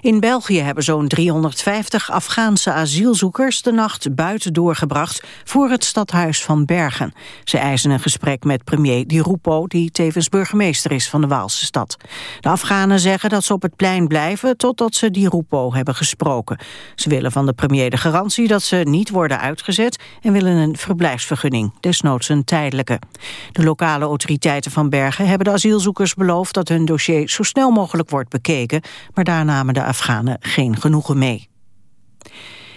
In België hebben zo'n 350 Afghaanse asielzoekers de nacht buiten doorgebracht voor het stadhuis van Bergen. Ze eisen een gesprek met premier Di Rupo, die tevens burgemeester is van de Waalse stad. De Afghanen zeggen dat ze op het plein blijven totdat ze Di Rupo hebben gesproken. Ze willen van de premier de garantie dat ze niet worden uitgezet en willen een verblijfsvergunning, desnoods een tijdelijke. De lokale autoriteiten van Bergen hebben de asielzoekers beloofd dat hun dossier zo snel mogelijk wordt bekeken, maar daarna namen de Afghanen geen genoegen mee.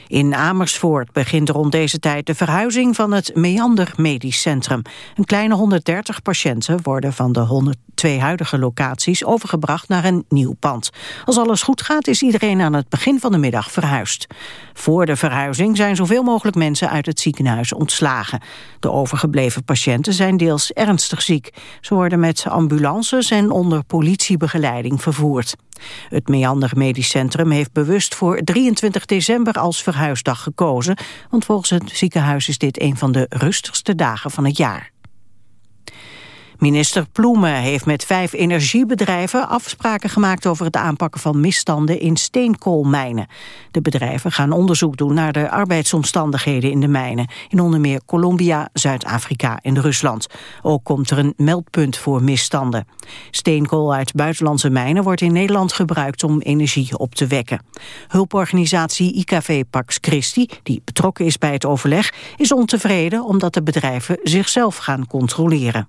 In Amersfoort begint rond deze tijd de verhuizing van het Meander Medisch Centrum. Een kleine 130 patiënten worden van de 102 huidige locaties overgebracht naar een nieuw pand. Als alles goed gaat is iedereen aan het begin van de middag verhuisd. Voor de verhuizing zijn zoveel mogelijk mensen uit het ziekenhuis ontslagen. De overgebleven patiënten zijn deels ernstig ziek. Ze worden met ambulances en onder politiebegeleiding vervoerd. Het Meander Medisch Centrum heeft bewust voor 23 december als verhuisdag gekozen, want volgens het ziekenhuis is dit een van de rustigste dagen van het jaar. Minister Ploemen heeft met vijf energiebedrijven afspraken gemaakt over het aanpakken van misstanden in steenkoolmijnen. De bedrijven gaan onderzoek doen naar de arbeidsomstandigheden in de mijnen, in onder meer Colombia, Zuid-Afrika en Rusland. Ook komt er een meldpunt voor misstanden. Steenkool uit buitenlandse mijnen wordt in Nederland gebruikt om energie op te wekken. Hulporganisatie IKV Pax Christi, die betrokken is bij het overleg, is ontevreden omdat de bedrijven zichzelf gaan controleren.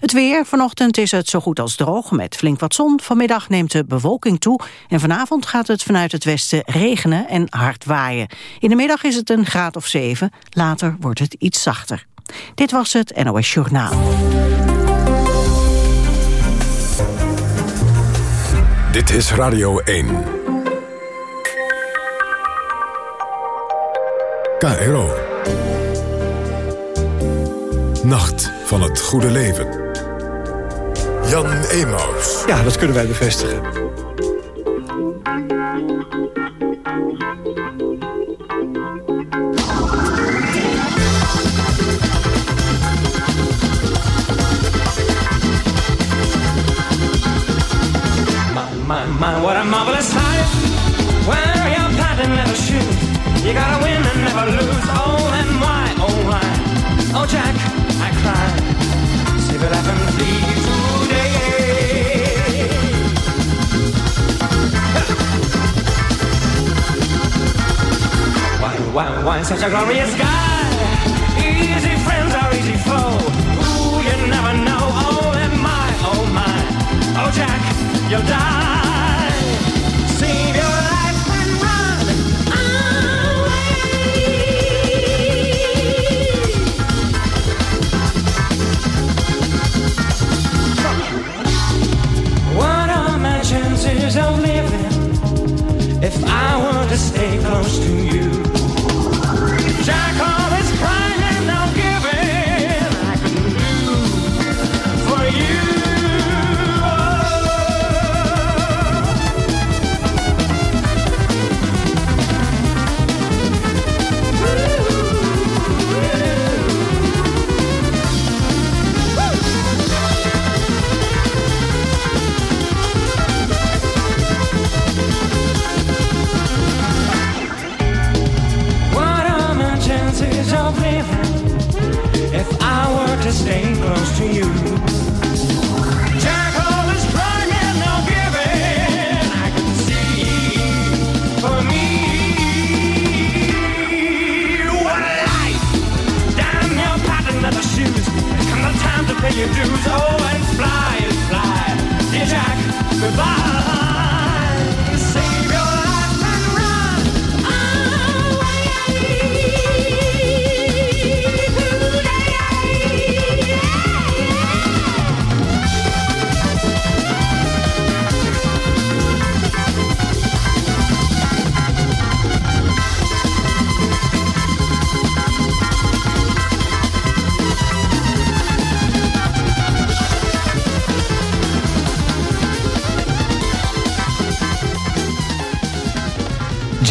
Het weer. Vanochtend is het zo goed als droog met flink wat zon. Vanmiddag neemt de bewolking toe. En vanavond gaat het vanuit het westen regenen en hard waaien. In de middag is het een graad of 7. Later wordt het iets zachter. Dit was het NOS Journaal. Dit is Radio 1. KRO. Nacht van het goede leven. Jan Emaus. Ja, dat kunnen wij bevestigen. My, my, what a marvelous life Where your pattern never shoes You gotta win and never lose Oh, and why, oh, why Oh, Jack, why, why such a glorious sky? Easy friends are easy foe. Ooh, you never know. Oh, and my, oh my. Oh, Jack, you'll die. If I were to stay close to you?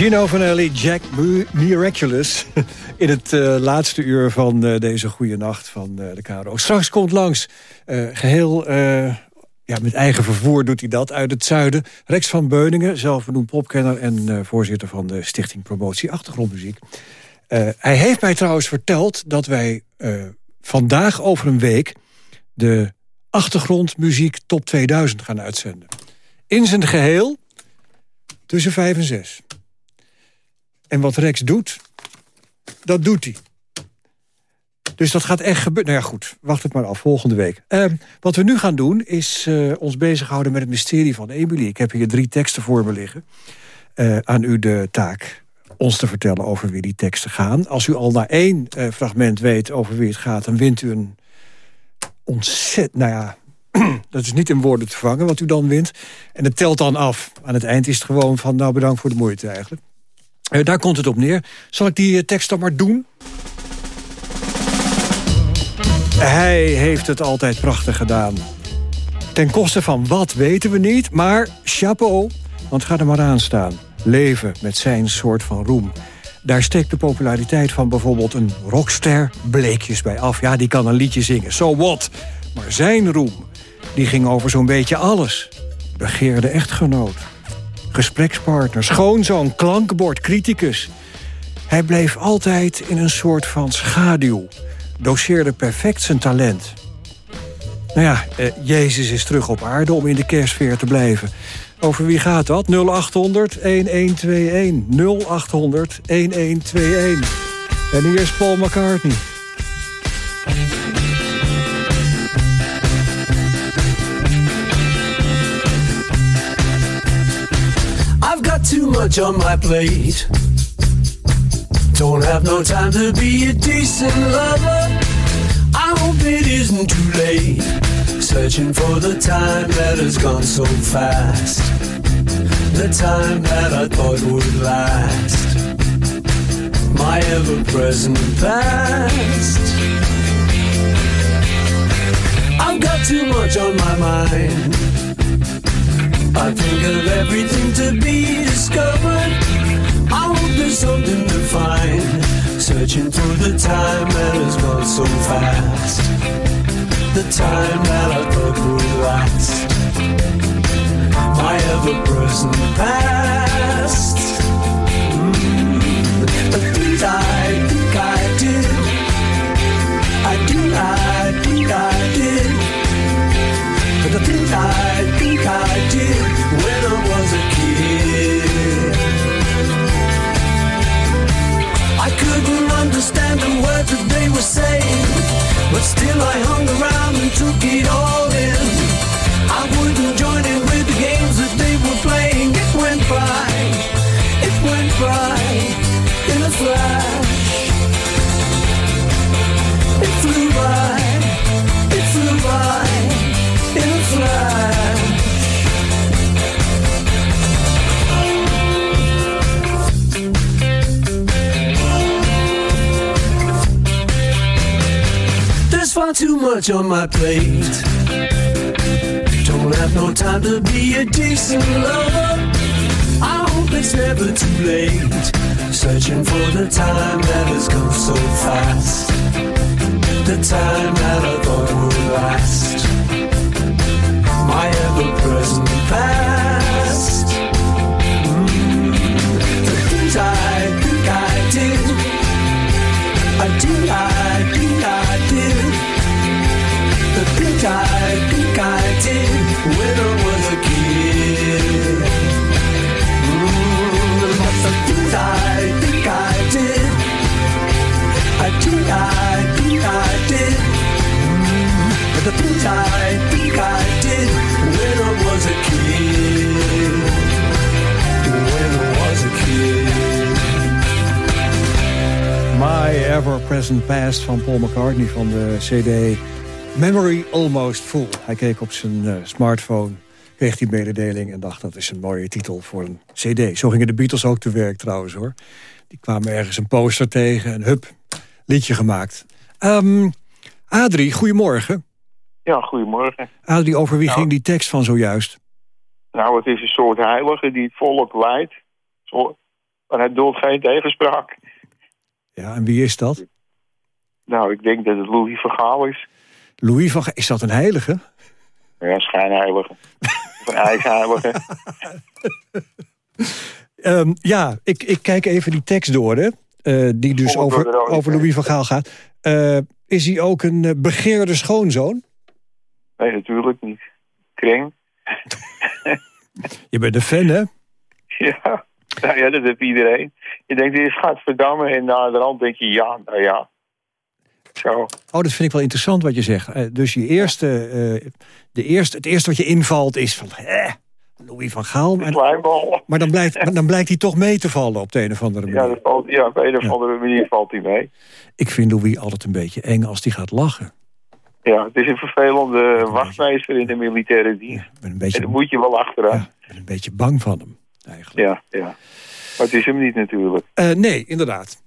Gino Vanelli, Jack Miraculous. In het uh, laatste uur van uh, deze goede nacht van uh, de KRO. Straks komt langs, geheel ja, met eigen vervoer doet hij dat, uit het zuiden. Rex van Beuningen, zelf benoemd popkenner... en voorzitter van de Stichting Promotie Achtergrondmuziek. hij heeft mij trouwens verteld dat wij vandaag over een week... de achtergrondmuziek top 2000 gaan uitzenden. In zijn geheel tussen 5 en 6. En wat Rex doet, dat doet hij. Dus dat gaat echt gebeuren. Nou ja, goed, wacht het maar af, volgende week. Uh, wat we nu gaan doen, is uh, ons bezighouden met het mysterie van Emily. Ik heb hier drie teksten voor me liggen. Uh, aan u de taak ons te vertellen over wie die teksten gaan. Als u al na één uh, fragment weet over wie het gaat... dan wint u een ontzettend... Nou ja, dat is niet in woorden te vangen wat u dan wint. En het telt dan af. Aan het eind is het gewoon van... nou, bedankt voor de moeite eigenlijk. Uh, daar komt het op neer. Zal ik die tekst dan maar doen? Hij heeft het altijd prachtig gedaan. Ten koste van wat weten we niet, maar chapeau. Want ga er maar aan staan. Leven met zijn soort van roem. Daar steekt de populariteit van bijvoorbeeld een rockster bleekjes bij af. Ja, die kan een liedje zingen, so what? Maar zijn roem, die ging over zo'n beetje alles. Begeerde echtgenoot, gesprekspartner, schoonzoon, klankbord, criticus. Hij bleef altijd in een soort van schaduw doseerde perfect zijn talent. Nou ja, eh, Jezus is terug op aarde om in de kerstsfeer te blijven. Over wie gaat dat? 0800 1121. 0800 1121. En hier is Paul McCartney. Too much on my plate. Don't have no time to be a decent lover. I hope it isn't too late. Searching for the time that has gone so fast. The time that I thought would last. My ever present past. I've got too much on my mind. I think of everything to be discovered. I hope there's something to find. Searching through the time that has gone so fast. The time that I thought would last. My ever present past. Mm. The things I think I did. I do, I think I did. But the things I understand the words that they were saying, but still I hung around and took it all in. I wouldn't join in with the games that they were playing. It went by, it went by in a flash. It flew by, it flew by in a flash. Too much on my plate. Don't have no time to be a decent lover. I hope it's never too late. Searching for the time that has gone so fast. The time that I thought would last. My ever present past. When I was a kid. Things I think I did, I did, I think I did. But the things I think I did when I was a kid. When I was a kid. My Ever Present Past van Paul McCartney van de CD Memory Almost Full. Hij keek op zijn uh, smartphone, kreeg die mededeling... en dacht dat is een mooie titel voor een cd. Zo gingen de Beatles ook te werk trouwens, hoor. Die kwamen ergens een poster tegen en hup, liedje gemaakt. Um, Adrie, goedemorgen. Ja, goedemorgen. Adrie, over wie nou, ging die tekst van zojuist? Nou, het is een soort heilige die het volk leidt. Maar het doet geen tegenspraak. Ja, en wie is dat? Nou, ik denk dat het Louis van Gaal is. Louis van Gaal. Is dat een heilige? Ja, schijnheilige. of een ijsheilige. Ehm, ja, ik, ik kijk even die tekst door, hè. Eh, die dus over, over. Louis van Gaal gaat. Eh, is hij ook een eh, begeerde schoonzoon? Nee, natuurlijk niet. Kring. Je bent een fan, hè? Ja. Nou ja, dat heeft iedereen. Je denkt eerst gaat verdammen en na de rand denk je ja, nou ja. Zo. Oh, dat vind ik wel interessant wat je zegt. Eh, dus je eerste, eh, de eerste, het eerste wat je invalt is van... Eh, Louis van Gaal. Maar, maar dan, blijkt, maar dan blijkt hij toch mee te vallen op de een of andere manier. Ja, dat valt, ja, op een of Ja. andere manier valt hij mee. Ik vind Louis altijd een beetje eng als hij gaat lachen. Ja, het is een vervelende wachtmeester in de militaire dienst. Een En beetje, daar moet je wel achteraan. ja, ik ben een beetje bang van hem, eigenlijk. Ja, ja. Maar het is hem niet natuurlijk. Eh, nee, inderdaad.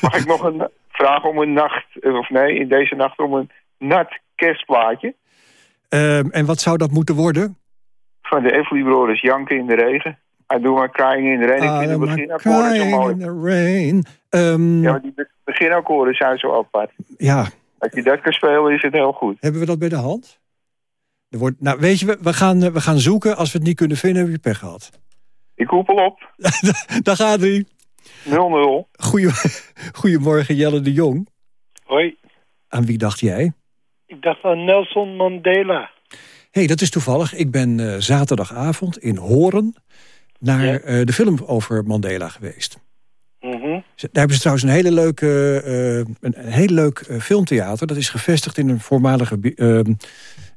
Mag ik nog een vraag om een nacht, eh, of nee, in deze nacht om een nat kerstplaatje Ehm, en wat zou dat moeten worden? van de Everly Brothers, Janken in de regen. I do my crying in the rain. Ik vind de I'm beginakkoorden zo mooi. in the rain. Ehm, Ja, ja, maar die be- beginakkoorden zijn zo apart. Als je dat kan spelen is het heel goed. hebben we dat bij de hand? Er wordt, nou, weet je, we, we, gaan, eh, we gaan zoeken. Als we het niet kunnen vinden, heb je pech gehad. Ik koepel op. Daar gaat hij. 0-0. Goeie, goedemorgen, Jelle de Jong. Hoi, Aan wie dacht jij? ik dacht aan Nelson Mandela. hey, dat is toevallig. Ik ben eh, zaterdagavond in Horen naar Ja. eh, de film over Mandela geweest. Mhm. Daar hebben ze trouwens een hele leuke, eh, een, een heel leuk filmtheater. Dat is gevestigd in een voormalige, ehm,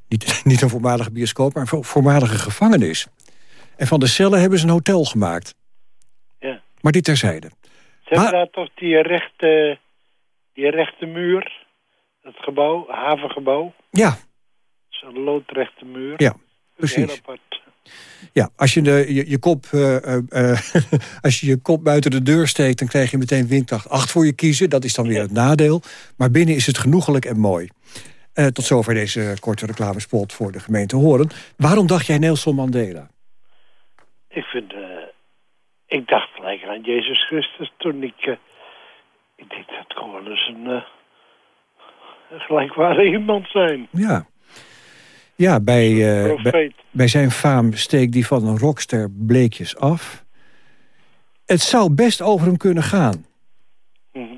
niet, niet een voormalige bioscoop, maar een vo- voormalige gevangenis. En van de cellen hebben ze een hotel gemaakt. Maar dit terzijde. Ze hebben daar toch die rechte, die rechte muur, dat gebouw, havengebouw. Ja, Zo'n loodrechte muur. Ja, Dat is precies. Heel apart. ja als, je de, je, je kop, eh, eh, eh, als je je kop buiten de deur steekt... dan krijg je meteen windkracht 8 voor je kiezen. Dat is dan weer het nadeel. Maar binnen is het genoegelijk en mooi. Tot zover deze korte reclamespot voor de gemeente Horen. Waarom dacht jij Nelson Mandela? Ik vind, ik dacht gelijk aan Jezus Christus toen ik, eh, ik denk dat gewoon eens een eh, een gelijkwaardig iemand zijn. Ja, ja bij, eh, bij zijn faam steekt die van een rockster bleekjes af. Het zou best over hem kunnen gaan. Mhm.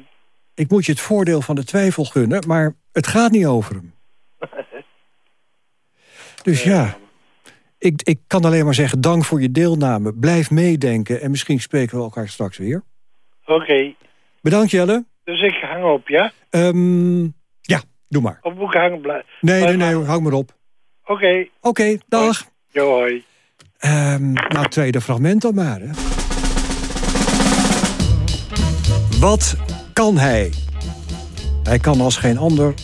Ik moet je het voordeel van de twijfel gunnen, maar het gaat niet over hem. Dus ja, ik, ik kan alleen maar zeggen dank voor je deelname. Blijf meedenken en misschien spreken we elkaar straks weer. Oké, Bedankt Jelle. dus ik hang op, ja? Ehm, ja, doe maar. Of moet ik hangen blijven? Nee, nee, nee, hang maar op. Oké, Oké, dag. jo hoi. Ehm, nou, tweede fragment dan maar. Hè. Wat kan hij? Hij kan als geen ander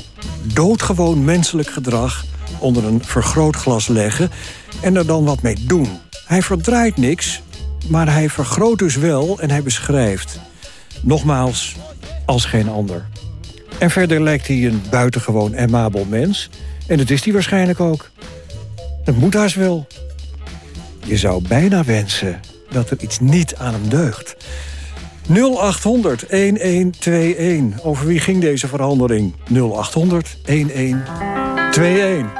doodgewoon menselijk gedrag onder een vergrootglas leggen en er dan wat mee doen. Hij verdraait niks, maar hij vergroot dus wel en hij beschrijft. Nogmaals, als geen ander. En verder lijkt hij een buitengewoon amabel mens. En dat is hij waarschijnlijk ook. Dat moet haast wel. Je zou bijna wensen dat er iets niet aan hem deugt. 0800 1121. Over wie ging deze verandering? 0800 1121.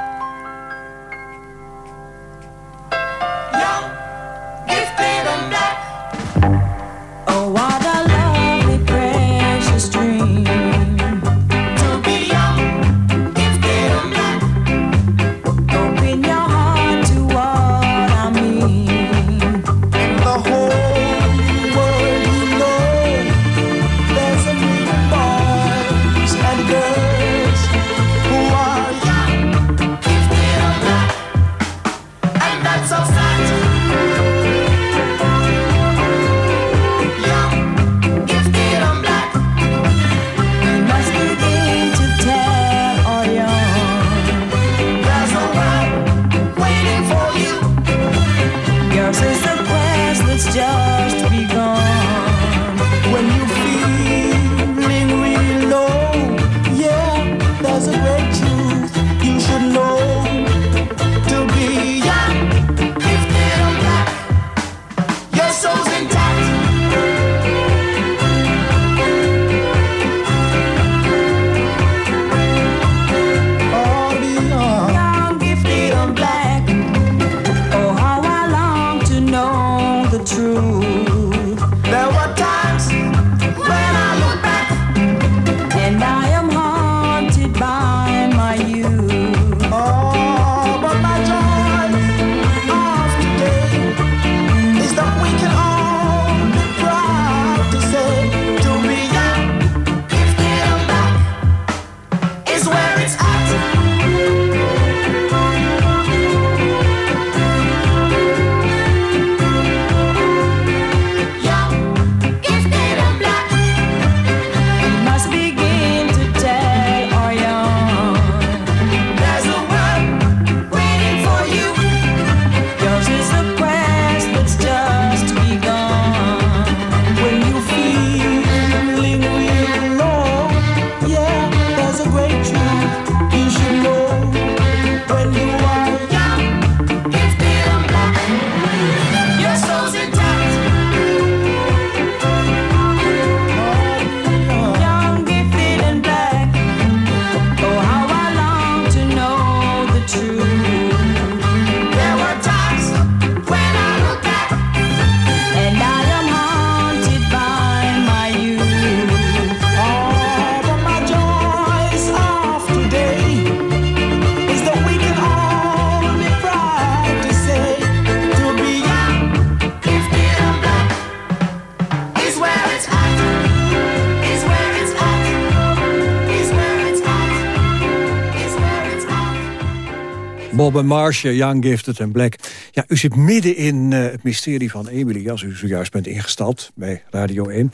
En Marcia, Young, Gifted en Black. Ja, u zit midden in eh, het mysterie van Emily... als u zojuist bent ingestapt bij Radio 1.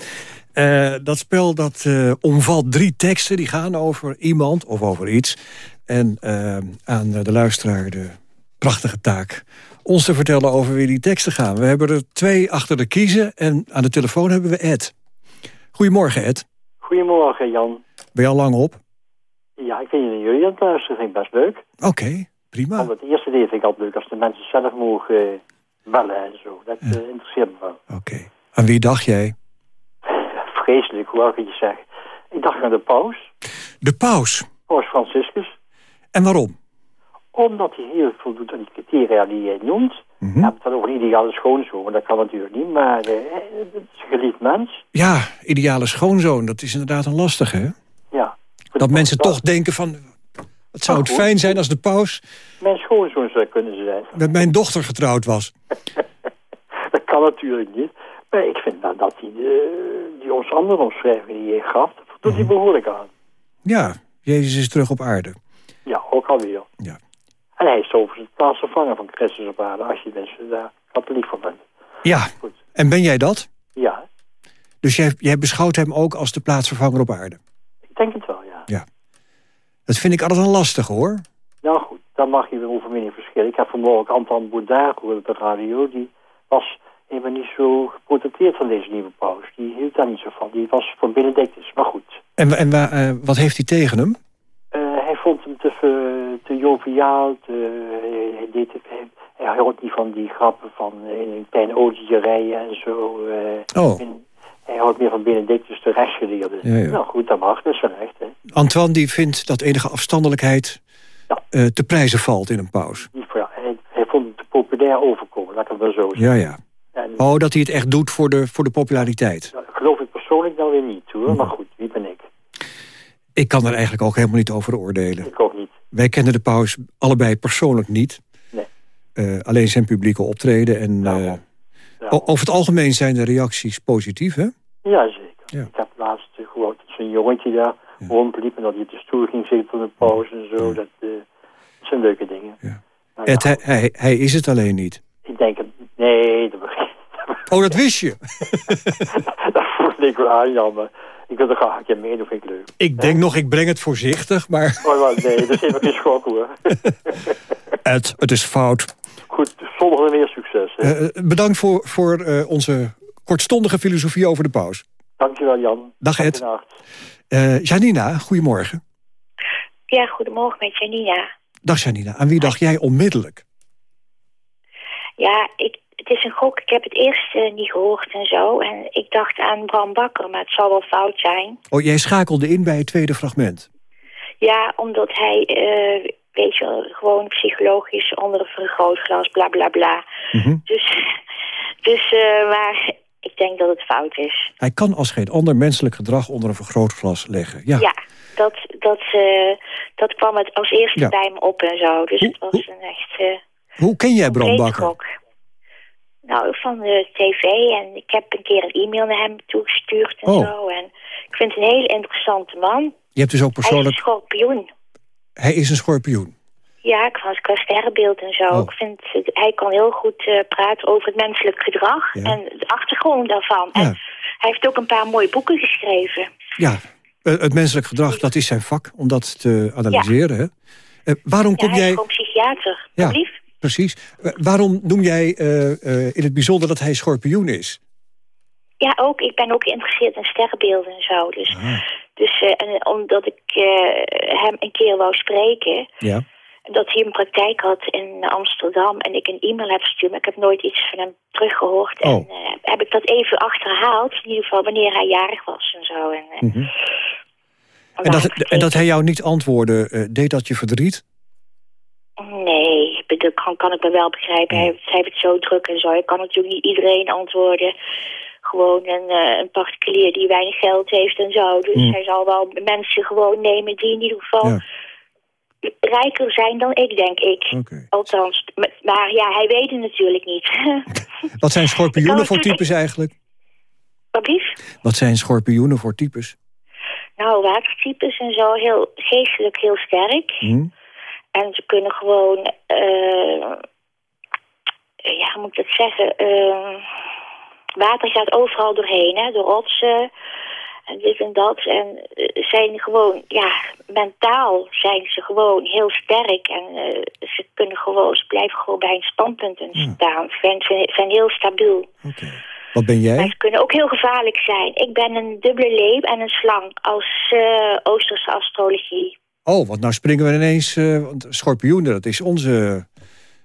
Eh, dat spel dat eh, omvat drie teksten die gaan over iemand of over iets. En aan de luisteraar de prachtige taak ons te vertellen over wie die teksten gaan. We hebben er twee achter de kiezen en aan de telefoon hebben we Ed. Goedemorgen Ed. Goedemorgen Jan. Ben je al lang op? Ja, ik vind jullie aan het luisteren, vind ik best leuk. Oké, prima. Het eerste deel vind ik altijd leuk als de mensen zelf mogen eh, bellen en zo. Dat eh, interesseert me wel. Oké. Aan wie dacht jij? Vreselijk, hoe ik je zeg. Ik dacht aan de paus, De paus. paus Franciscus. En waarom? Omdat hij heel veel doet aan die criteria die jij noemt. Hebt het dan over een ideale schoonzoon, maar dat kan natuurlijk niet. Maar eh, het is een geliefd mens. Ja, ideale schoonzoon, dat is inderdaad een lastige, hè? Ja. Dat mensen toch denken van... Het zou het fijn zijn als de paus Mijn schoonzoon zou kunnen zijn. met mijn dochter getrouwd was. Dat kan natuurlijk niet. Maar ik vind dat, dat hij de, die ons andere omschrijving die hij gaf, dat doet hij behoorlijk aan. Ja, Jezus is terug op aarde. Ja, ook alweer. Ja. En hij is overigens het plaatsvervanger van Christus op aarde, als je dus daar katholiek van bent. Ja, Goed. en ben jij dat? Ja, Dus jij, jij beschouwt hem ook als de plaatsvervanger op aarde? ik denk het wel, ja. Dat vind ik altijd een lastige, hoor. Nou goed, dan mag je weer over mening verschillen. Ik heb vanmorgen Anton Boudard gehoord op de radio. Die was helemaal niet zo geprotecteerd van deze nieuwe paus. Die hield daar niet zo van. Die was voor Benedictus, maar goed. En, en eh, wat heeft hij tegen hem? Eh, hij vond hem te, te joviaal, te, hij, hij deed hij, hij houdt niet van die grappen van eh, in een klein en zo. eh. Oh, hij houdt meer van Benedictus, de rechtsgeleerde. Ja, ja. Nou goed, dat mag, zijn recht. Hè. Antoine die vindt dat enige afstandelijkheid Ja. eh, te prijzen valt in een paus. Ja, hij, hij vond het te populair overkomen, laat ik het maar zo zeggen. Ja, ja. En, Oh, dat hij het echt doet voor de, voor de populariteit. dat geloof ik persoonlijk dan weer niet hoor, Hm. maar goed, wie ben ik? Ik kan er eigenlijk ook helemaal niet over oordelen. Ik ook niet. Wij kennen de paus allebei persoonlijk niet. Nee. Eh, alleen zijn publieke optreden. En, Nou, eh, o- over het algemeen zijn de reacties positief, hè? ja zeker. Ja. Ik heb laatst uh, gehoord dat zo'n jongetje daar rondliep en dat hij op de stoel ging zitten van de pauze en zo. Dat, eh, dat zijn leuke dingen. Ja. Nou ja, Ed, hij, hij, hij is het alleen niet. Ik denk, het- nee, dat Oh, dat wist je. dat voelde ik wel aan, Jan. Maar ik wil er graag een keer meedoen, vind ik leuk. Ik denk nog, ik breng het voorzichtig, maar Oh, nee, dat is even geen schok hoor. Ed, het is fout. Zondag weer succes. Hè. Eh, eh, bedankt voor, voor eh, onze kortstondige filosofie over de paus. Dankjewel, Jan. Dag, Ed. Eh, Janina, goedemorgen. Ja, goedemorgen met Janina. Dag Janina, aan wie dacht jij onmiddellijk? Ja, ik, het is een gok. Ik heb het eerst niet gehoord en zo. En ik dacht aan Bram Bakker, maar het zal wel fout zijn. Oh, jij schakelde in bij het tweede fragment. Ja, omdat hij, eh, weet je, wel, gewoon psychologisch onder een vergrootglas, bla bla bla. Mhm. Dus, dus eh, maar ik denk dat het fout is. Hij kan als geen ander menselijk gedrag onder een vergrootglas leggen. Ja. Ja, dat, dat, eh, dat kwam het als eerste Ja. bij me op en zo. Dus Hoe- het was hoe- een echt... eh, Hoe ken jij Bram Bakker? Nou, van de tv. En ik heb een keer een e-mail naar hem toegestuurd en Oh. zo. En ik vind het een hele interessante man. Je hebt dus ook Hij is persoonlijk... een schorpioen. Hij is een schorpioen. Ja, ik was qua sterrenbeeld en zo. Oh. Ik vind, hij kan heel goed eh, praten over het menselijk gedrag. Ja. En de achtergrond daarvan. Ja. En hij heeft ook een paar mooie boeken geschreven. Ja, eh, het menselijk gedrag, dat is zijn vak om dat te analyseren. Hè? Eh, waarom kom hij is jij... gewoon psychiater. Ja. Lief? Precies. Waarom noem jij in het bijzonder dat hij schorpioen is? Ja, ook. Ik ben ook geïnteresseerd in sterrenbeelden en zo. Dus, Ah. Dus eh, en omdat ik eh, hem een keer wou spreken... Ja. dat hij een praktijk had in Amsterdam en ik een e-mail heb gestuurd, maar ik heb nooit iets van hem teruggehoord. Oh. En eh, heb ik dat even achterhaald, in ieder geval wanneer hij jarig was en zo. En, eh, Mhm. En, dat, en dat hij jou niet antwoordde, eh, deed dat je verdriet? Nee, bedoel, kan, kan ik me wel begrijpen. Hij, heeft- hij heeft het zo druk en zo. Ik kan natuurlijk niet iedereen antwoorden. Gewoon een, eh, een particulier die weinig geld heeft en zo. Dus Mm. hij zal wel mensen gewoon nemen die in ieder geval Ja. rijker zijn dan ik, denk ik. Oké. Althans, maar, ja, hij weet het natuurlijk niet. Wat zijn schorpioenen voor types eigenlijk? Wat lief? Wat zijn schorpioenen voor types? Nou, watertypes en zo, heel geestelijk heel sterk. Hm? En ze kunnen gewoon, eh, ja, hoe moet ik dat zeggen? Eh, water gaat overal doorheen, hè? De rotsen en dit en dat. En eh, zijn gewoon, ja, mentaal zijn ze gewoon heel sterk. En eh, ze kunnen gewoon, ze blijven gewoon bij hun standpunten staan. Ze zijn, zijn heel stabiel. Wat ben Maar jij? ze kunnen ook heel gevaarlijk zijn. Ik ben een dubbele leeuw en een slang als eh, Oosterse astrologie. Oh, want nou springen we ineens... want schorpioenen, dat is onze,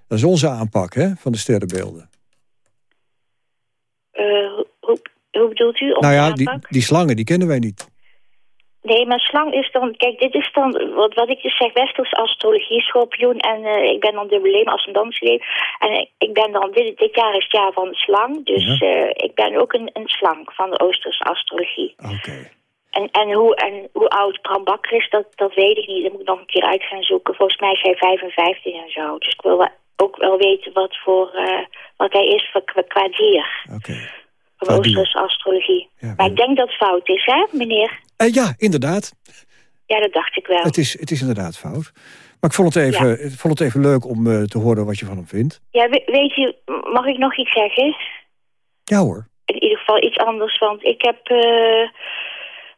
dat is onze aanpak hè, van de sterrenbeelden. Eh, hoe, hoe, bedoelt u? nou ja, die, die slangen, die kennen wij niet. Nee, maar slang is dan... Kijk, dit is dan... Wat, wat ik dus zeg, westerse astrologie, schorpioen. En eh, ik ben dan dubbele leeuw, ascendantie leeuw. En ik, ik ben dan... Dit, dit jaar is het jaar van de slang. Dus eh, ik ben ook een, een slang van de Oosterse astrologie. Oké. En, en, hoe, en hoe oud Bram Bakker is, dat, dat weet ik niet. Dat moet ik nog een keer uit gaan zoeken. Volgens mij is hij 55 en zo. Dus ik wil wel- ook wel weten wat, voor, eh, wat hij is voor, qua, qua dier. Oké. Qua. Oosterse astrologie. maar ik denk dat het fout is, hè, meneer? Eh, ja, inderdaad. Ja, dat dacht ik wel. Het is, het is inderdaad fout. Maar ik vond het even, ik vond het even leuk om eh, te horen wat je van hem vindt. Ja, we- weet je, mag ik nog iets zeggen? Ja hoor. In ieder geval iets anders, want ik heb...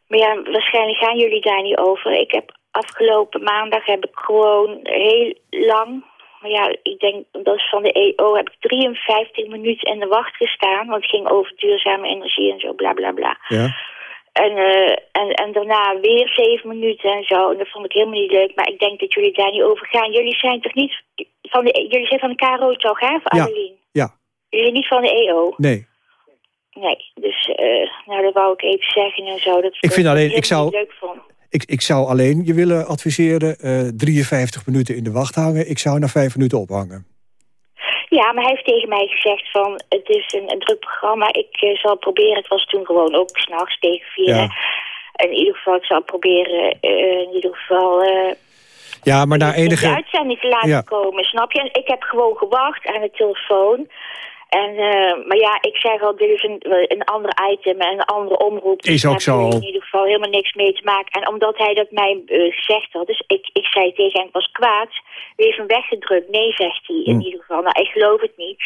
maar ja, waarschijnlijk gaan jullie daar niet over. Ik heb afgelopen maandag heb ik gewoon heel lang... Maar ja, ik denk, dat is van de EO, heb ik 53 minuten in de wacht gestaan. Want het ging over duurzame energie en zo, bla bla bla. Ja. En, eh, en, en daarna weer zeven minuten en zo. En dat vond ik helemaal niet leuk. Maar ik denk dat jullie daar niet over gaan. Jullie zijn toch niet van de, jullie zijn van de KRO toch, hè? Van Ja. Adeline? Ja. Jullie zijn niet van de EO? Nee. Nee. Dus, eh, nou, dat wou ik even zeggen en zo. Dat, Ik vind alleen, ik zou- niet leuk vond. Ik, ik zou alleen je willen adviseren... eh 53 minuten in de wacht hangen. Ik zou na 5 minuten ophangen. Ja, maar hij heeft tegen mij gezegd van... Het is een, een druk programma. Ik eh, zal proberen. Het was toen gewoon ook s'nachts tegen vier. Ja. In ieder geval, ik zal proberen... eh, in ieder geval... Ja, maar na de enige... uitzending te laten Ja. komen, snap je? Ik heb gewoon gewacht aan de telefoon. En, eh, maar ja, ik zeg al, dit is een, een ander item en een andere omroep. Dus Is daar ook zo. in ieder geval helemaal niks mee te maken. En omdat hij dat mij eh, gezegd had, dus ik, ik zei tegen hem, was kwaad. U heeft hem weggedrukt. Nee, zegt hij in Hm. ieder geval. Nou, ik geloof het niet.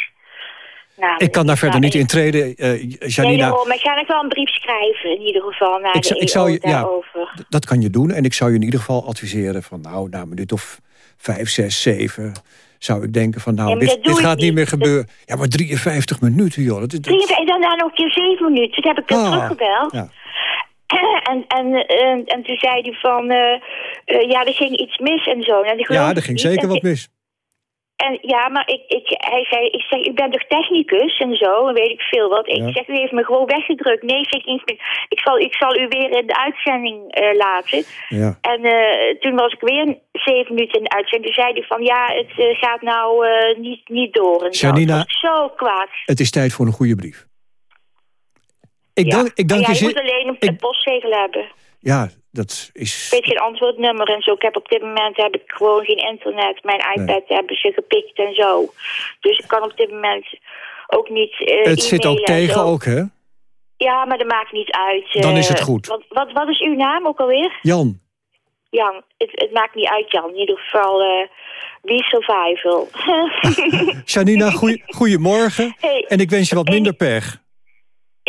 Nou, Ik kan daar verder niet in treden. eh Nee, Janina, daarom. Maar ik ga nog wel een brief schrijven, in ieder geval, naar Ik de zou- ik EO zou je- ja. daarover. dat kan je doen. En ik zou je in ieder geval adviseren van... nou, na een minuut of 5, 6, 7... zou ik denken van, nou, Ja, dit, dat gaat niet niet. meer gebeuren. Ja, maar 53 minuten, joh. Dat, is- dat- 53 en daarna nog een keer zeven minuten. Toen heb ik dat Ah, teruggebeld. ja. En, en, en, en toen zei hij van, eh, eh, ja, er ging iets mis en zo. Nou, ja, er ging zeker wat mis. En ja, maar ik, ik, hij zei, ik zeg, u bent toch technicus en zo, en weet ik veel wat. Ik zeg, u heeft me gewoon weggedrukt. Nee, zeg ik, ik zal, ik zal u weer in de uitzending eh, laten. Ja. En eh, toen was ik weer zeven minuten in de uitzending. Toen zei hij van, ja, het eh, gaat nou niet, niet door. En. Janina- ik zo kwaad. Het is tijd voor een goede brief. Ik Ja. dank, ik dank je ja, je zeer... moet alleen een, een postzegel hebben. Ja, dat is... Ik weet geen antwoordnummer en zo. Ik heb op dit moment heb ik gewoon geen internet. Mijn iPad hebben ze gepikt en zo. Dus ik kan op dit moment ook niet eh het zit ook tegen ook, hè? Ja, maar dat maakt niet uit. Dan eh, is het goed. Wat, wat, wat is uw naam ook alweer? Jan, Jan. Het, het maakt niet uit, Jan. In ieder geval, eh wie survival. Janina, goeie, goedemorgen. Hey. En ik wens je wat minder pech.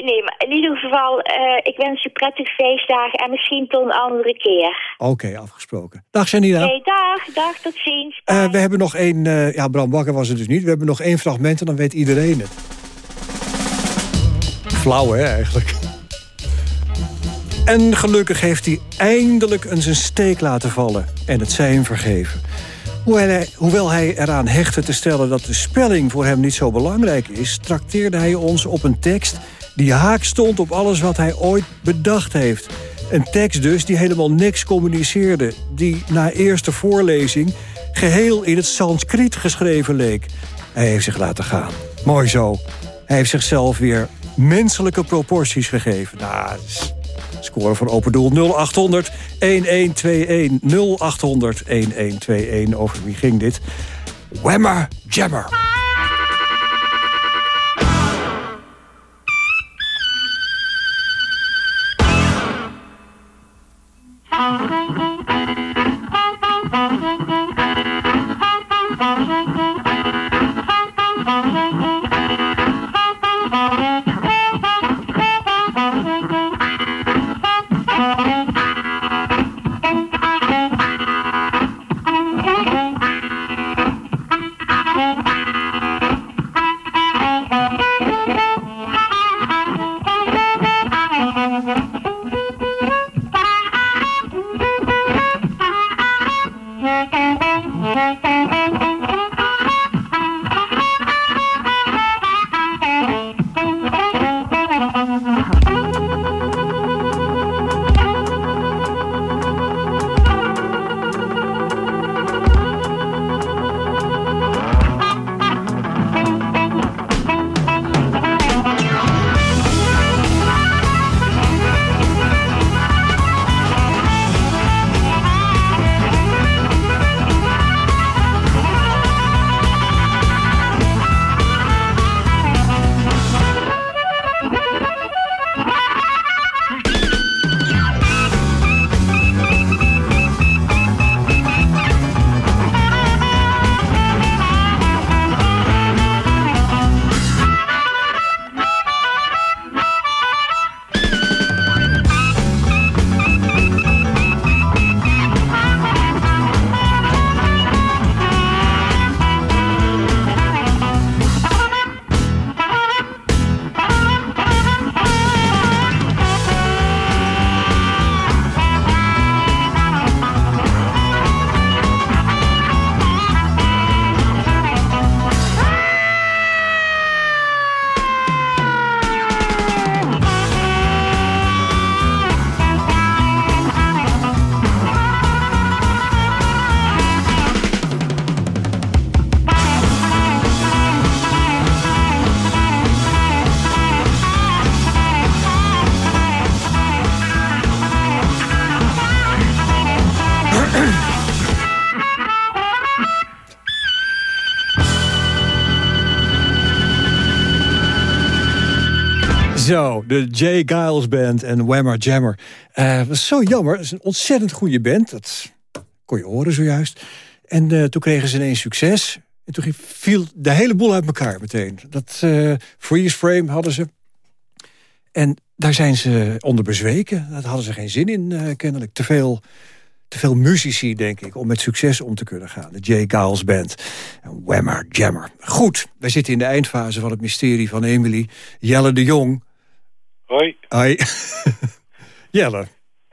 Nee, maar in ieder geval, eh, ik wens je prettige feestdagen en misschien tot een andere keer. Oké, afgesproken. Dag Janina. Hey, dag, dag, tot ziens. Eh, we hebben nog één... eh, ja, Bram Bakker was het dus niet. We hebben nog één fragment en dan weet iedereen het. Flauw, hè, eigenlijk. En gelukkig heeft hij eindelijk een zijn steek laten vallen. En het zij hem vergeven. Hoewel hij, hoewel hij eraan hechtte te stellen dat de spelling voor hem niet zo belangrijk is... trakteerde hij ons op een tekst die haak stond op alles wat hij ooit bedacht heeft. Een tekst dus die helemaal niks communiceerde. Die na eerste voorlezing geheel in het Sanskriet geschreven leek. Hij heeft zich laten gaan. Mooi zo. Hij heeft zichzelf weer menselijke proporties gegeven. Nou, Score van Open Doel 0800 1121 0800 1121. Over wie ging dit? Whammer Jammer. De J. Giles Band en Whammer Jammer. Eh, dat was zo jammer. Het is een ontzettend goede band. Dat kon je horen zojuist. En eh, toen kregen ze ineens succes. En toen viel de hele boel uit elkaar meteen. Dat eh, freeze frame hadden ze. En daar zijn ze onder bezweken. Daar hadden ze geen zin in, eh, kennelijk. Te veel, te veel muzici, denk ik, om met succes om te kunnen gaan. De J. Giles Band. En Whammer Jammer. Goed, wij zitten in de eindfase van het mysterie van Emily. Jelle de Jong. Hoi. Hoi. Jelle.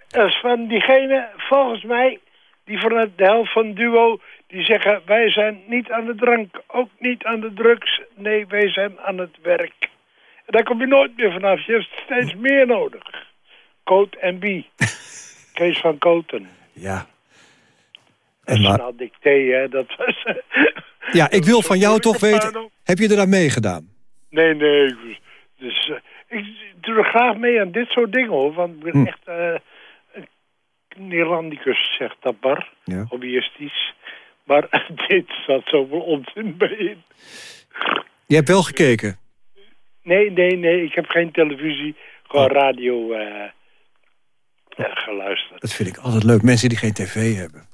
Dat is van diegene, volgens mij, die vanuit de helft van Duo... die zeggen, wij zijn niet aan de drank, ook niet aan de drugs. Nee, wij zijn aan het werk. En daar kom je nooit meer vanaf. Je hebt steeds meer nodig. Coat en B. Kees van Koten. Ja. En maar, Nationaal dicté, hè, dat was... ja, ik wil van jou toch weten, heb je eraan meegedaan? Nee, nee. Dus, eh, er graag mee aan dit soort dingen, hoor. Want ik ben Hm. echt eh een Neerlandicus, zegt dat bar. Ja. Hobbyistisch. Maar dit zat zoveel onzin bij in. Je hebt wel gekeken. Nee, nee, nee. Ik heb geen televisie. Gewoon radio eh, eh, geluisterd. Dat vind ik altijd leuk. Mensen die geen tv hebben.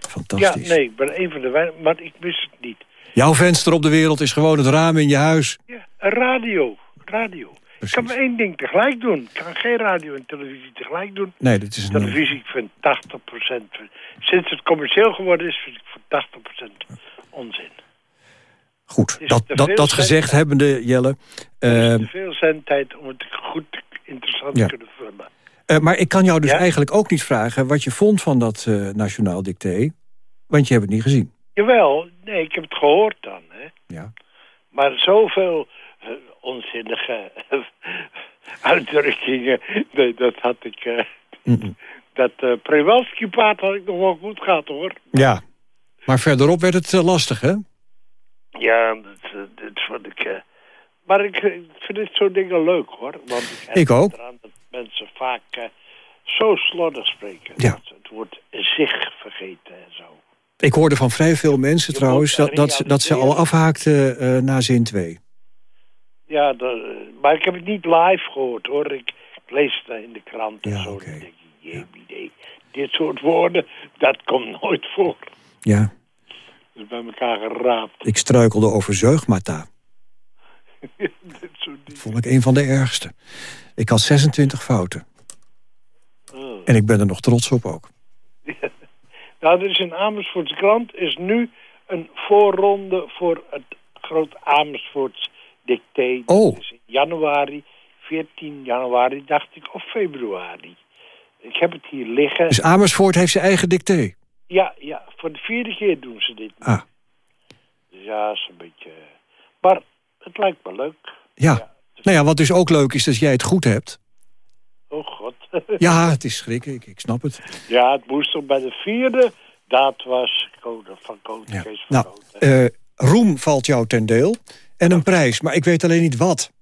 Ja, Fantastisch. nee. Ik ben een van de weinigen. Maar ik wist het niet. Jouw venster op de wereld is gewoon het raam in je huis. Ja, een radio. Ik kan maar één ding tegelijk doen. Ik kan geen radio en televisie tegelijk doen. Nee, dit is een... Televisie, ik vind 80%. Sinds het commercieel geworden is, vind ik voor 80% onzin. Goed, is dat, dat, dat gezegd hebbende, Jelle. eh, Te veel zendtijd om het goed interessant Ja. te kunnen vullen. eh, maar ik kan jou dus Ja? eigenlijk ook niet vragen... wat je vond van dat eh, Nationaal Dicté. Want je hebt het niet gezien. Jawel, nee, ik heb het gehoord dan. Hè. Ja. Maar zoveel onzinnige uitdrukkingen, nee, dat had ik... eh, dat eh Przewalski-paard had ik nog wel goed gehad, hoor. Ja. Maar verderop werd het eh, lastig, hè? Ja, dat, dat vond ik... maar ik, ik vind dit soort dingen leuk, hoor. Want ik, Ik ook. dat mensen vaak zo slordig spreken. Ja. Dat het woord zich vergeten en zo. Ik hoorde van vrij veel mensen Je trouwens... dat, dat, ze- dat ze al afhaakten na zin 2. Ja, dat, maar ik heb het niet live gehoord, hoor. Ik, ik lees het in de krant en Ja, zo. denk ik, jee, idee. Dit soort woorden, dat komt nooit voor. Ja. Dus bij elkaar geraapt. Ik struikelde over zeugmata. Dat vond ik een van de ergste. Ik had 26 fouten. Oh. En ik ben er nog trots op ook. Nou, er is in Amersfoortse krant is nu een voorronde voor het groot Amersfoorts dicté. Oh. in januari, 14 januari dacht ik, of februari. Ik heb het hier liggen. Dus Amersfoort heeft zijn eigen dicté. Ja, ja, voor de vierde keer doen ze dit. Ah, Dus ja, is een beetje... Maar het lijkt me leuk. ja. Nou ja, wat dus ook leuk is, dat jij het goed hebt. Oh god. Ja, het is schrikken, ik, ik snap het. ja, het moest toch bij de vierde. Dat was Code van Code, Ja. Kees van Nou, Code. eh, roem valt jou ten deel. En een prijs, maar ik weet alleen niet wat.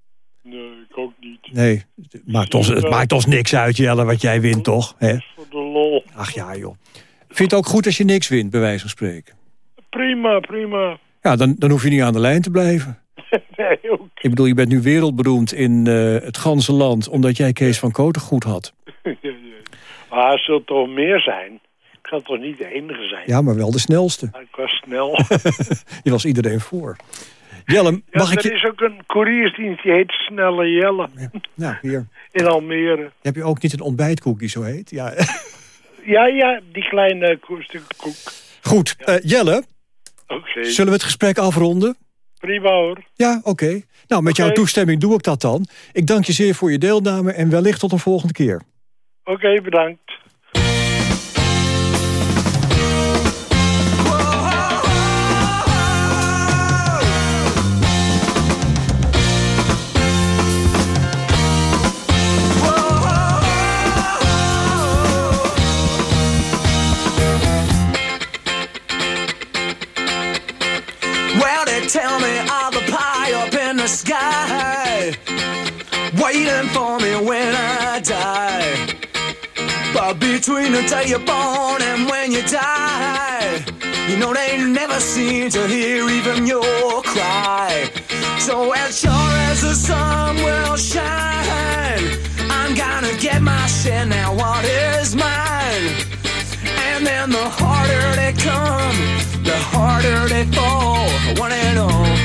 Nee, ik ook niet. Nee, het maakt ons, het maakt ons niks uit, Jelle, wat jij wint, toch? Hè? Voor de lol. Ach ja, joh. Vind je het ook goed als je niks wint, bij wijze van spreken? Prima, prima. Ja, dan, dan hoef je niet aan de lijn te blijven. nee, ook. Ik bedoel, je bent nu wereldberoemd in eh, het ganse land... omdat jij Kees van Koten goed had. Maar er zullen toch meer zijn? Ik zal toch niet de enige zijn? Ja, maar wel de snelste. Ik was snel. Je was iedereen voor. Jelle, ja, mag ik er je... is ook een couriersdienst die heet Snelle Jelle. Nou, hier. In Almere. Heb je ook niet een ontbijtkoek die zo heet? Ja. Ja, ja, die kleine stukken koek. Goed, eh, Jelle, Oké, zullen we het gesprek afronden? prima hoor. Ja, oké. Nou, met jouw toestemming doe ik dat dan. Ik dank je zeer voor je deelname en wellicht tot een volgende keer. Oké, bedankt. Sky, waiting for me when I die. But between the day you're born and when you die, you know they never seem to hear even your cry. So as sure as the sun will shine, I'm gonna get my share now. What is mine? And then the harder they come, the harder they fall. One and all.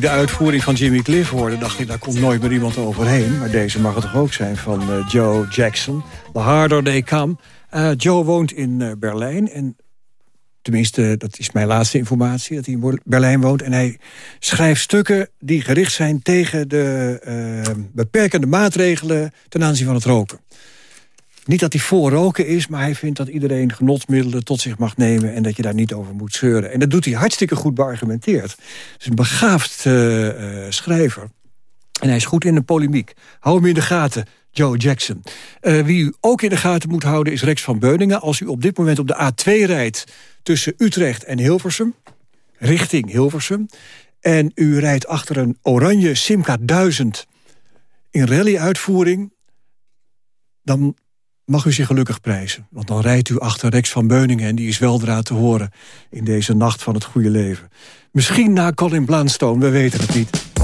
De uitvoering van Jimmy Cliff hoorde... dacht ik, daar komt nooit meer iemand overheen. Maar deze mag het toch ook zijn van eh, Joe Jackson. The Harder They Come. Eh, Joe woont in eh, Berlijn. En tenminste, dat is mijn laatste informatie... dat hij in Berlijn woont. En hij schrijft stukken die gericht zijn... tegen de beperkende maatregelen ten aanzien van het roken. Niet dat hij voor roken is, maar hij vindt dat iedereen genotsmiddelen tot zich mag nemen... en dat je daar niet over moet zeuren. En dat doet hij hartstikke goed beargumenteerd. Het is een begaafd eh, eh, schrijver. En hij is goed in de polemiek. Hou hem in de gaten, Joe Jackson. Eh, wie u ook in de gaten moet houden is Rex van Beuningen. Als u op dit moment op de A2 rijdt tussen Utrecht en Hilversum... richting Hilversum... en u rijdt achter een oranje Simca 1000 in rally-uitvoering... dan mag u zich gelukkig prijzen. Want dan rijdt u achter Rex van Beuningen... en die is weldra te horen in deze nacht van het goede leven. Misschien na Colin Blunstone, we weten het niet.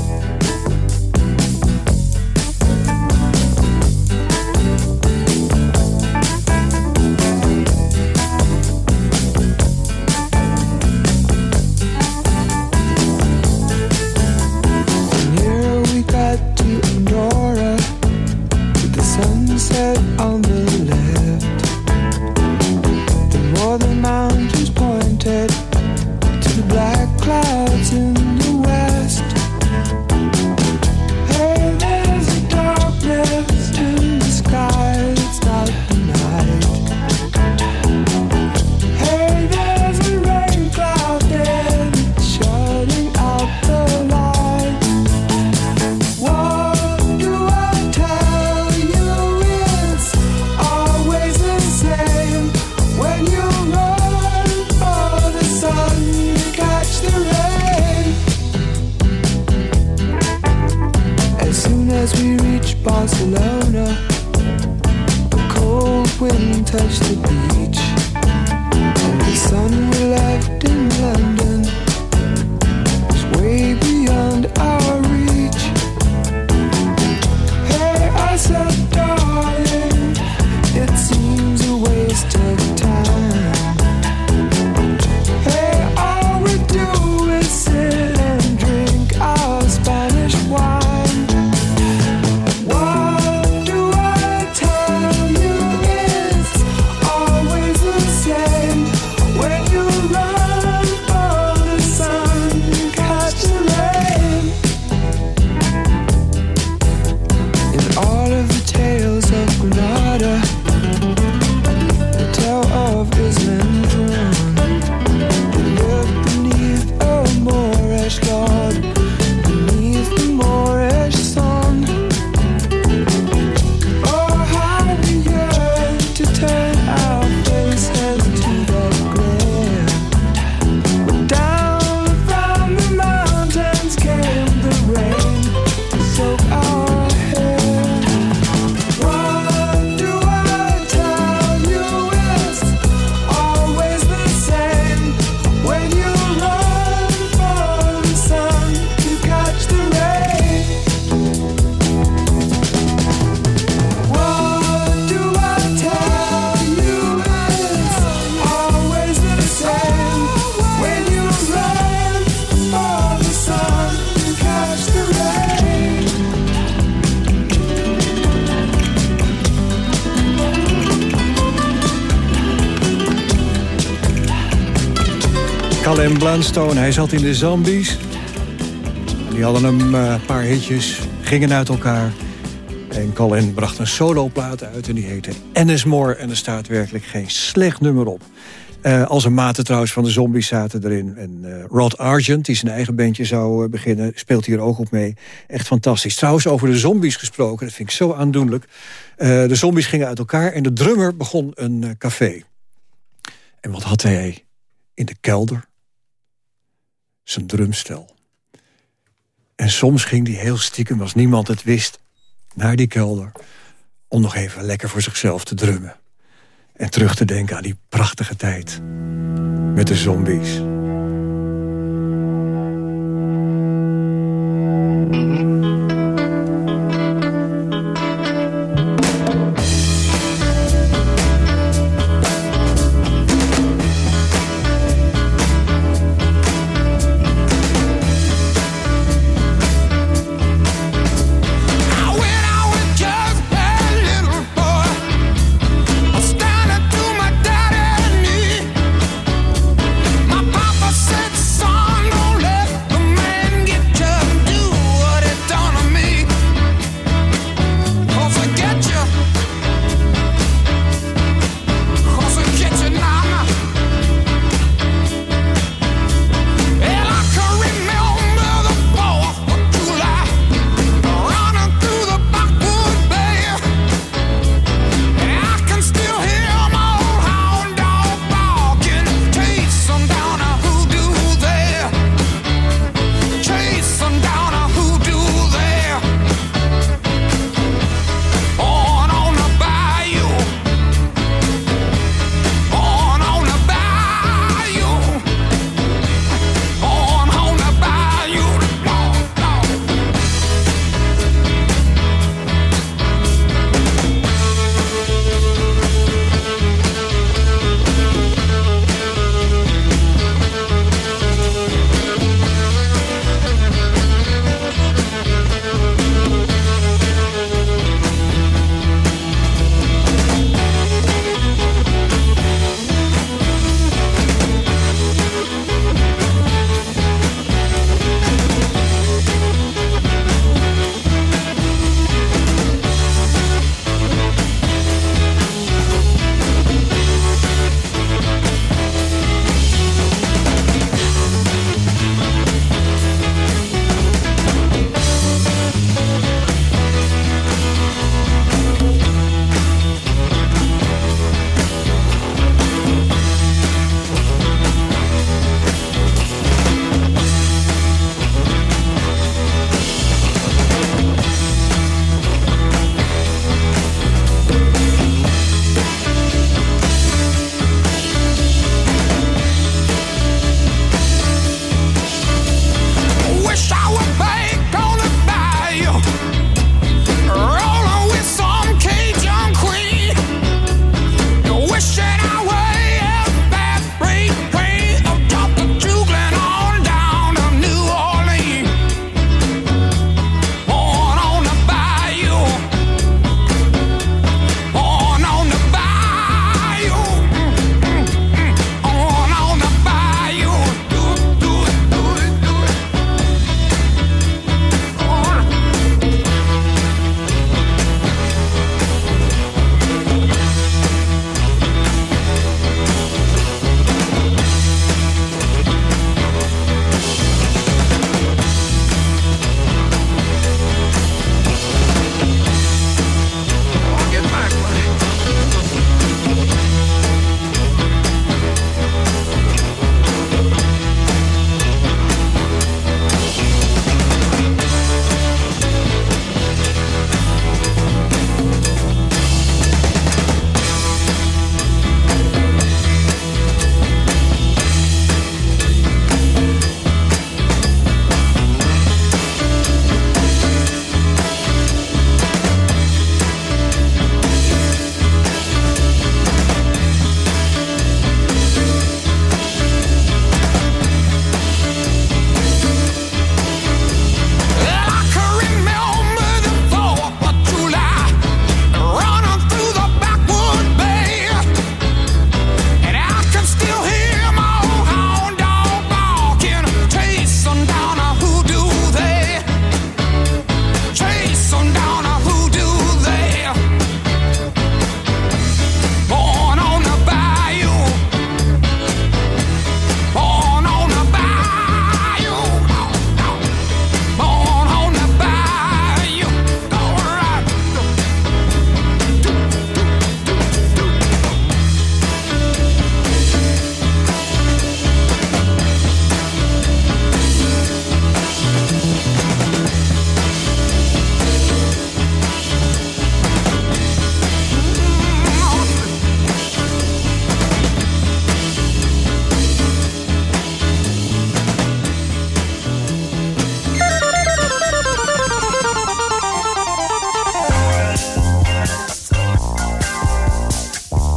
Hey, I Hij zat in de Zambies. En die hadden eh, een paar hitjes, gingen uit elkaar. En Colin bracht een soloplaat uit en die heette Ennismore. En er staat werkelijk geen slecht nummer op. Eh, als een mate trouwens van de zombies zaten erin. En eh, Rod Argent, die zijn eigen bandje zou beginnen... speelt hier ook op mee. Echt fantastisch. Trouwens, over de zombies gesproken, dat vind ik zo aandoenlijk. De zombies gingen uit elkaar en de drummer begon een café. En wat had hij in de kelder? Zijn drumstel. En soms ging hij heel stiekem, als niemand het wist... naar die kelder om nog even lekker voor zichzelf te drummen. En terug te denken aan die prachtige tijd met de zombies.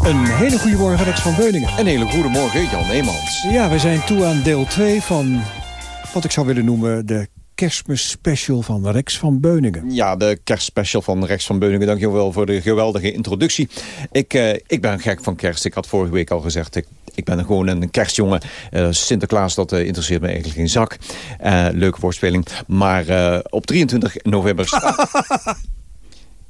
Een hele goede morgen, Rex van Beuningen. Een hele goede morgen, Jan Eemans. Ja, we zijn toe aan deel 2 van wat ik zou willen noemen... de kerstmis special van Rex van Beuningen. Ja, de kerstspecial van Rex van Beuningen. Dank je wel voor de geweldige introductie. Ik, eh, ik ben gek van kerst. Ik had vorige week al gezegd... ik, ik ben gewoon een kerstjongen. Eh, Sinterklaas, dat eh, interesseert me eigenlijk geen zak. Leuke voorspeling. Maar op 23 november... staat-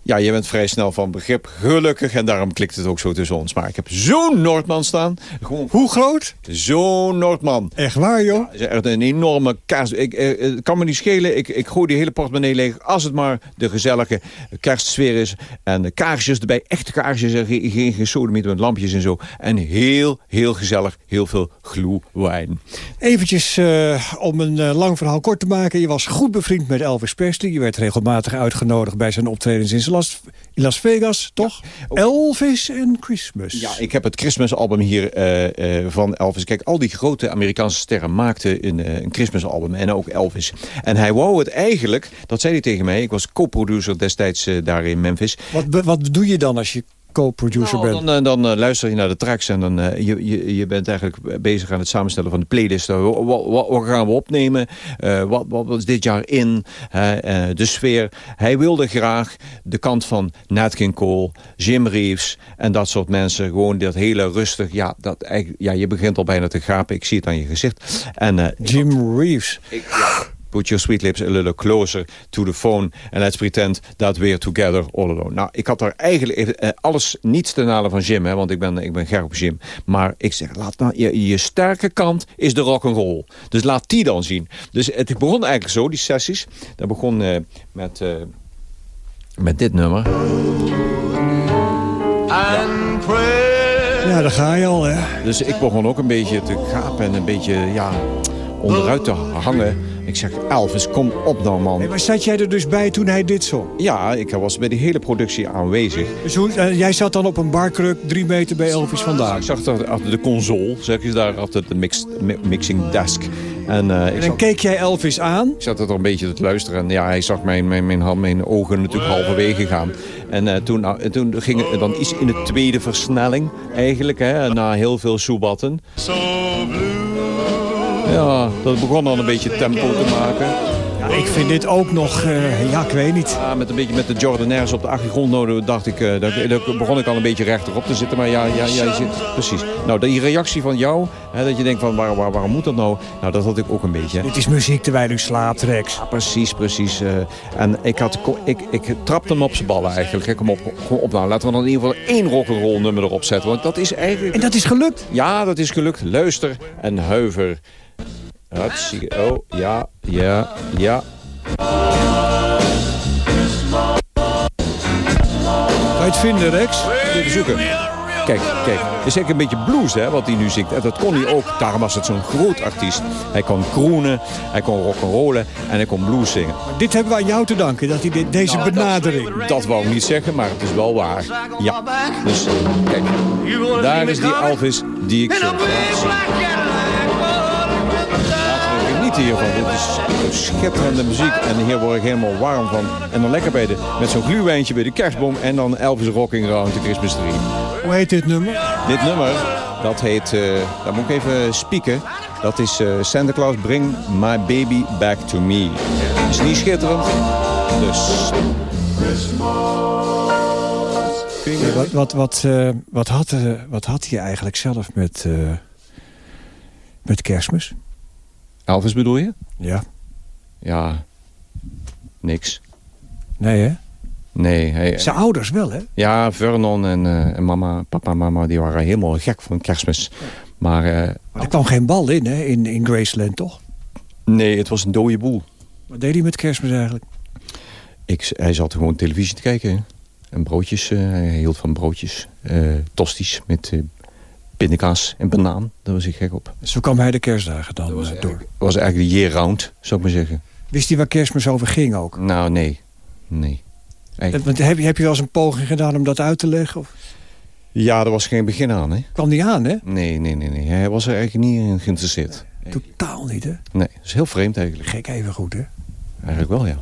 Ja, je bent vrij snel van begrip. Gelukkig. En daarom klikt het ook zo tussen ons. Maar ik heb zo'n Noordman staan. Gewoon Hoe groot? zo'n Noordman. Echt waar, joh? Het is echt een enorme kaas. Ik, eh, het kan me niet schelen. Ik, ik gooi die hele portemonnee leeg. Als het maar de gezellige kerstsfeer is. En de kaarsjes erbij. Echte kaarsjes. En geen, geen gesodemieten met lampjes en zo. En heel, heel gezellig. Heel veel gloewijn. Eventjes eh, om een eh, lang verhaal kort te maken. Je was goed bevriend met Elvis Presley. Je werd regelmatig uitgenodigd bij zijn optredens in Las, in Las Vegas, toch? Elvis en Christmas. Ja, ik heb het Christmas-album hier eh, eh, van Elvis. Kijk, al die grote Amerikaanse sterren maakten een, eh, een Christmas-album. En ook Elvis. En hij wou het eigenlijk, dat zei hij tegen mij. Ik was co-producer destijds daar in Memphis. Wat, wat doe je dan als je co-producer Nou, bent? dan, eh, dan eh, luister je naar de tracks en dan, eh, je, je, je bent eigenlijk bezig aan het samenstellen van de playlist. Wat, wat, wat gaan we opnemen? Wat, wat, is dit jaar in? De sfeer. Hij wilde graag de kant van Nat King Cole, Jim Reeves en dat soort mensen. Gewoon dat hele rustig. Ja, dat, ja, je begint al bijna te gapen. Ik zie het aan je gezicht. En, Jim Reeves. Put your sweet lips a little closer to the phone. And let's pretend that we're together all alone. Nou, ik had daar eigenlijk even, eh, alles niets ten nale van Jim. Hè, want ik ben, ik ben gek op Jim. Maar ik zeg, laat nou, je, je sterke kant is de rock and roll. Dus laat die dan zien. Dus het begon eigenlijk zo, die sessies. Dat begon eh, met, eh, met dit nummer. Ja, daar ga je al, hè? Dus ik begon ook een beetje te gapen en een beetje ja, onderuit te hangen. Ik zeg, Elvis, kom op nou, man. Hey, maar zat jij er dus bij toen hij dit zong? Ja, ik was bij de hele productie aanwezig. Dus hoe, eh, jij zat dan op een barkruk drie meter bij Elvis vandaan. Ik zag daar achter de console, zeg je daar, achter de mix, mi- mixing desk. En, eh, ik, En dan zat, keek jij Elvis aan. ik zat er een beetje te luisteren. En ja, hij zag mijn, mijn, mijn, ogen natuurlijk halverwege gaan. En eh, toen, nou, en toen ging het dan iets in de tweede versnelling eigenlijk. Hè, na heel veel soebatten. Ja, dat begon dan een beetje tempo te maken. Ja, ik vind dit ook nog, eh, ja, ik weet niet. Ja, met een beetje met de Jordanaires op de achtergrond nodig, dacht ik, eh, daar, daar begon ik al een beetje rechterop te zitten. Maar ja, ja, ja zit, precies. Nou, die reactie van jou, hè, dat je denkt van waar, waar, waarom moet dat nou? Nou, dat had ik ook een beetje. Dit is muziek terwijl u slaapt, Rex. Ja, precies, precies. eh, en ik, had, ik, ik trapte hem op zijn ballen eigenlijk. Ik hem op, gewoon op. Nou, laten we dan in ieder geval één rock'n'roll nummer erop zetten. Want dat is eigenlijk... En dat is gelukt. Ja, dat is gelukt. Luister en huiver. Hartstikke. Oh, ja, ja, ja. Kan je het vinden, Rex? Even zoeken. Kijk, kijk. Het is eigenlijk een beetje blues, hè, wat hij nu zingt. En dat kon hij ook. Daarom was het zo'n groot artiest. Hij kon croonen, hij kon rock'n'rollen en hij kon blues zingen. Dit hebben we aan jou te danken, dat hij dit, deze benadering... Dat wou ik niet zeggen, maar het is wel waar. Ja. Dus, kijk. Daar is die Elvis die ik zo genieten hiervan. Dit is schitterende muziek. En hier word ik helemaal warm van. En dan lekker bij de, met zo'n gluwijntje bij de kerstboom. En dan Elvis Rocking Around the Christmas Tree. Hoe heet dit nummer? Dit nummer, dat heet, eh daar moet ik even spieken. Dat is eh, Santa Claus Bring My Baby Back to Me. Is niet schitterend? Dus... Ja, wat, wat, wat, eh, wat, had, wat had hij eigenlijk zelf met, eh, met kerstmis? Elvis bedoel je? Ja. Ja, niks. Nee, hè? Nee. Hij, Zijn ouders wel, hè? ja, Vernon en, eh, en mama, papa en mama, die waren helemaal gek van kerstmis. Maar eh, Maar er kwam geen bal in, hè? In, in Graceland, toch? nee, het was een dode boel. Wat deed hij met kerstmis eigenlijk? Ik, hij zat gewoon televisie te kijken. En broodjes, eh, hij hield van broodjes. tosties met pindakaas en banaan. Daar was ik gek op. Zo kwam hij de kerstdagen dan was eh, door. Het was eigenlijk de year round, zou ik maar zeggen. Wist hij waar kerstmis over ging ook? Nou, nee. Nee. Eigenlijk- Want heb, je- heb je wel eens een poging gedaan om dat uit te leggen? Of Ja, er was geen begin aan, hè? kwam die aan, hè? Nee, nee, nee, nee. Hij was er eigenlijk niet in geïnteresseerd. Totaal niet, hè? Nee, dat is heel vreemd eigenlijk. Gek even goed, hè? Eigenlijk wel, ja.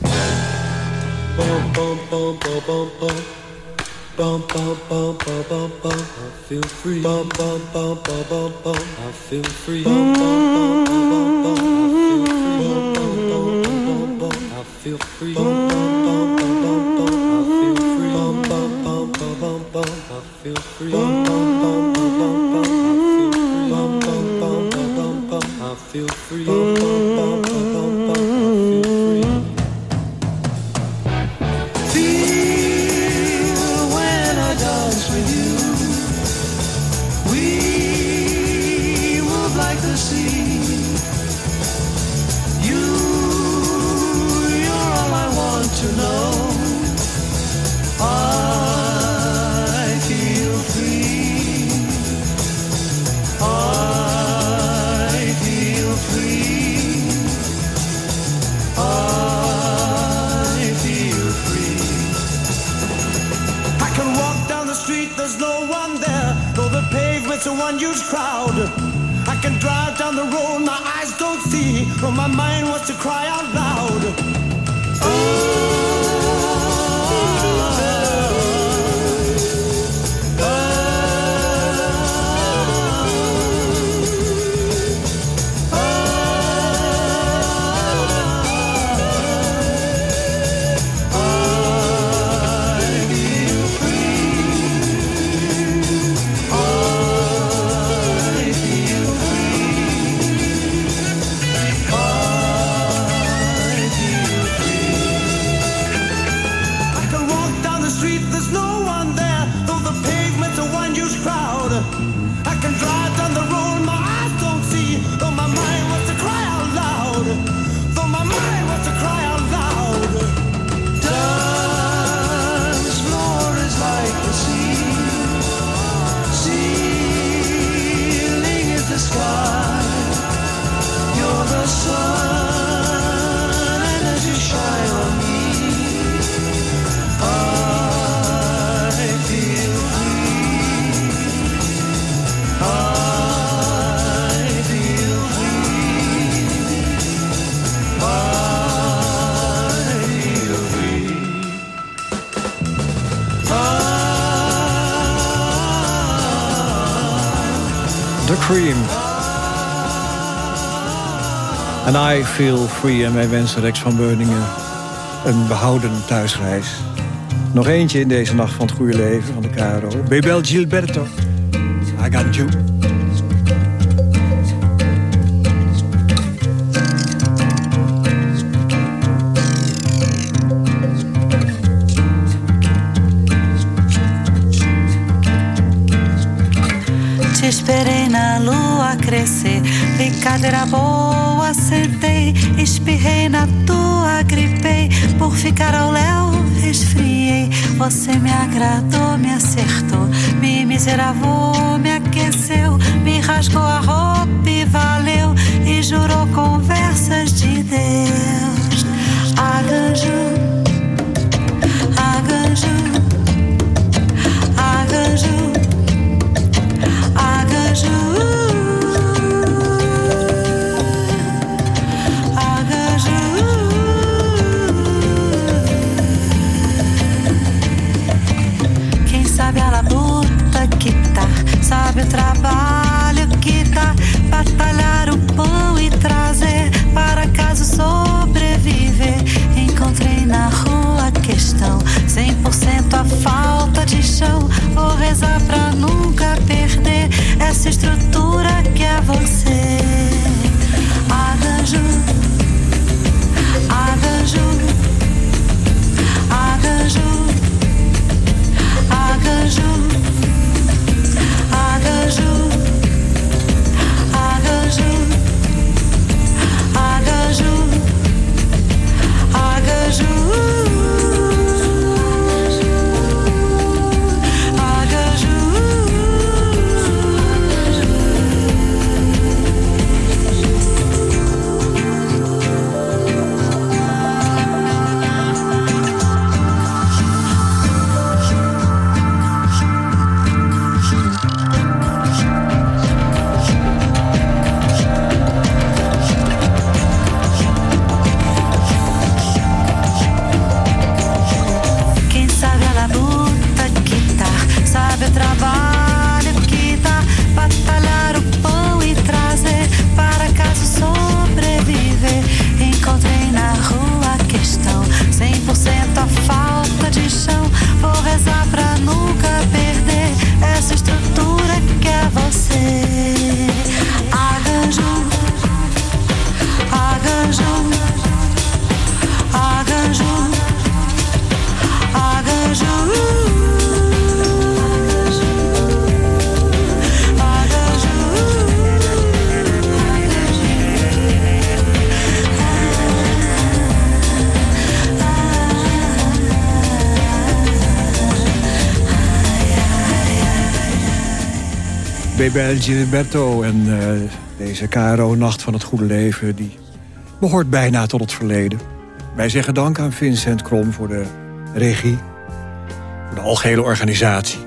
Bum bum bum bum bum bum, I feel free. Bum bum bum bum bum bum, I feel free. Bum bum bum bum bum bum, I feel free. Bum bum bum bum bum bum, I feel free. Bum bum bum bum bum bum, I feel free. Bum bum bum bum bum bum, I feel free. The down the road, my eyes don't see. Though my mind wants to cry out loud. Cream. En I Feel Free. En wij wensen Rex van Beuningen een behouden thuisreis. Nog eentje in deze nacht van het goede leven van de KRO. Bebel Gilberto. I got you. Esperei na lua crescer, brincadeira boa, sentei, espirrei na tua, gripei, por ficar ao léu, resfriei. Você me agradou, me acertou, me miseravou, me aqueceu, me rasgou a roupa e valeu, e jurou conversas de Deus. Arranjo, true. de chão rezar pra nunca perder essa estrutura que é você. Bebel Gilberto en eh, deze KRO-nacht van het goede leven... die behoort bijna tot het verleden. Wij zeggen dank aan Vincent Krom voor de regie, voor de algehele organisatie.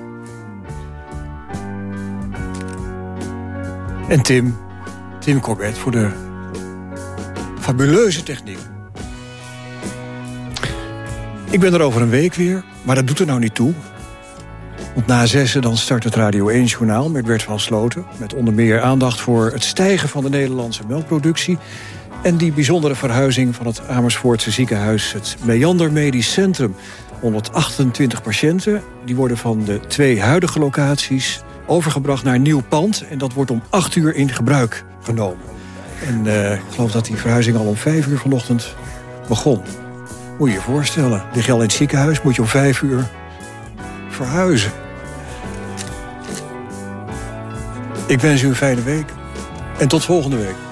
En Tim, Tim Corbett voor de fabuleuze techniek. Ik ben er over een week weer, maar dat doet er nou niet toe. Want na zessen dan start het Radio 1-journaal met Bert van Sloten... met onder meer aandacht voor het stijgen van de Nederlandse melkproductie... en die bijzondere verhuizing van het Amersfoortse ziekenhuis... het Meander Medisch Centrum. 128 patiënten, die worden van de twee huidige locaties... overgebracht naar nieuw pand en dat wordt om 8 uur in gebruik genomen. En eh, ik geloof dat die verhuizing al om 5 uur vanochtend begon. Moet je je voorstellen, lig je al in het ziekenhuis, moet je om 5 uur verhuizen. Ik wens u een fijne week. En tot volgende week.